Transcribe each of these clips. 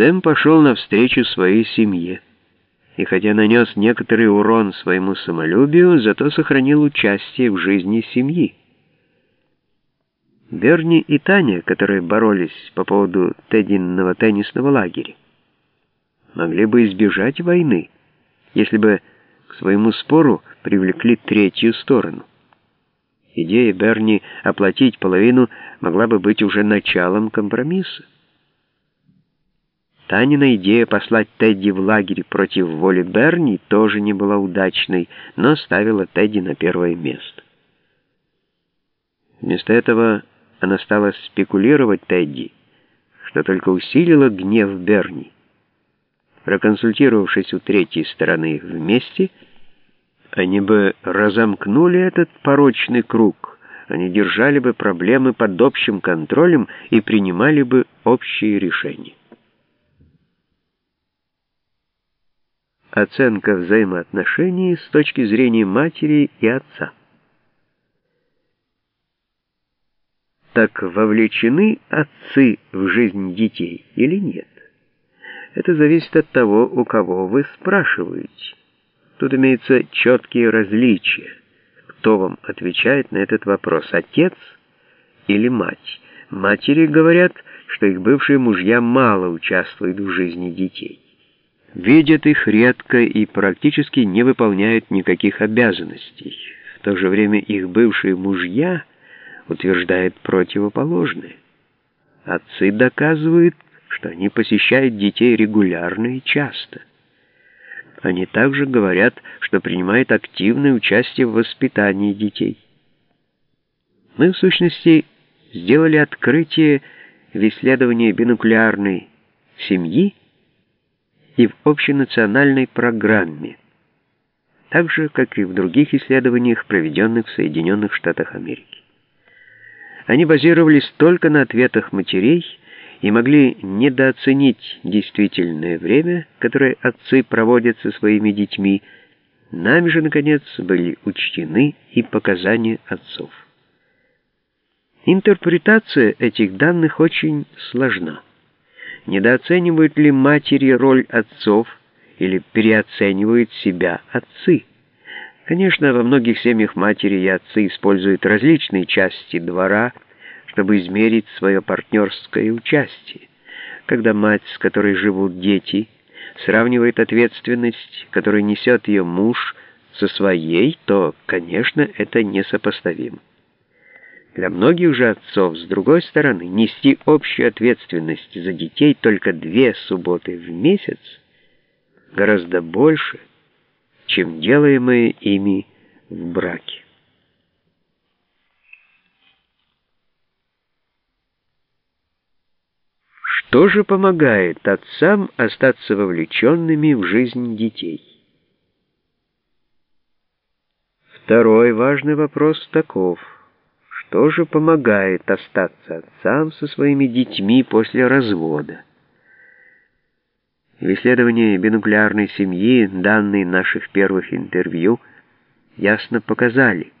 Сэм пошел навстречу своей семье, и хотя нанес некоторый урон своему самолюбию, зато сохранил участие в жизни семьи. Берни и Таня, которые боролись по поводу Теддинного теннисного лагеря, могли бы избежать войны, если бы к своему спору привлекли третью сторону. Идея Берни оплатить половину могла бы быть уже началом компромисса. Танина идея послать Тедди в лагерь против воли Берни тоже не была удачной, но ставила Тедди на первое место. Вместо этого она стала спекулировать Тедди, что только усилило гнев Берни. Проконсультировавшись у третьей стороны вместе, они бы разомкнули этот порочный круг, они держали бы проблемы под общим контролем и принимали бы общие решения. Оценка взаимоотношений с точки зрения матери и отца. Так вовлечены отцы в жизнь детей или нет? Это зависит от того, у кого вы спрашиваете. Тут имеются четкие различия. Кто вам отвечает на этот вопрос, отец или мать? Матери говорят, что их бывшие мужья мало участвуют в жизни детей. Видят их редко и практически не выполняют никаких обязанностей. В то же время их бывшие мужья утверждают противоположное. Отцы доказывают, что они посещают детей регулярно и часто. Они также говорят, что принимают активное участие в воспитании детей. Мы, в сущности, сделали открытие в исследовании бинуклеарной семьи и в общенациональной программе, так же, как и в других исследованиях, проведенных в Соединенных Штатах Америки. Они базировались только на ответах матерей, и могли недооценить действительное время, которое отцы проводят со своими детьми, нами же, наконец, были учтены и показания отцов. Интерпретация этих данных очень сложна. Недооценивают ли матери роль отцов или переоценивают себя отцы? Конечно, во многих семьях матери и отцы используют различные части двора, чтобы измерить свое партнерское участие. Когда мать, с которой живут дети, сравнивает ответственность, которую несет ее муж, со своей, то, конечно, это несопоставимо. Для многих же отцов, с другой стороны, нести общую ответственность за детей только две субботы в месяц гораздо больше, чем делаемое ими в браке. тоже помогает отцам остаться вовлеченными в жизнь детей. Второй важный вопрос таков. Что же помогает остаться отцам со своими детьми после развода? В исследовании бинуклеарной семьи данные наших первых интервью ясно показали,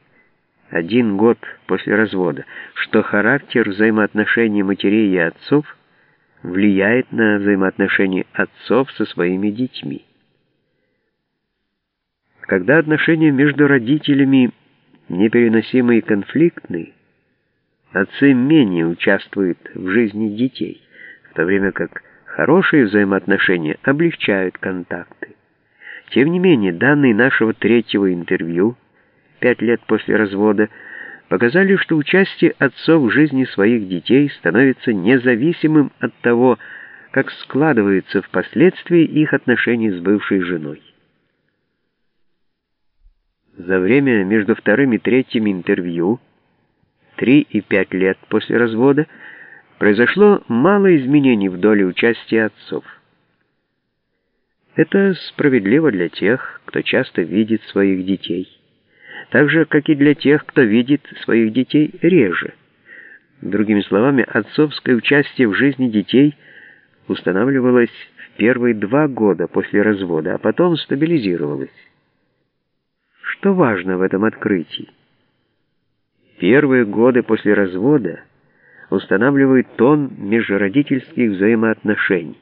один год после развода, что характер взаимоотношений матерей и отцов – влияет на взаимоотношения отцов со своими детьми. Когда отношения между родителями непереносимы и конфликтны, отцы менее участвуют в жизни детей, в то время как хорошие взаимоотношения облегчают контакты. Тем не менее, данные нашего третьего интервью, пять лет после развода, показали, что участие отцов в жизни своих детей становится независимым от того, как складываются впоследствии их отношения с бывшей женой. За время между вторым и третьим интервью, три и пять лет после развода, произошло мало изменений в доле участия отцов. Это справедливо для тех, кто часто видит своих детей так же, как и для тех, кто видит своих детей реже. Другими словами, отцовское участие в жизни детей устанавливалось в первые два года после развода, а потом стабилизировалось. Что важно в этом открытии? Первые годы после развода устанавливают тон межродительских взаимоотношений.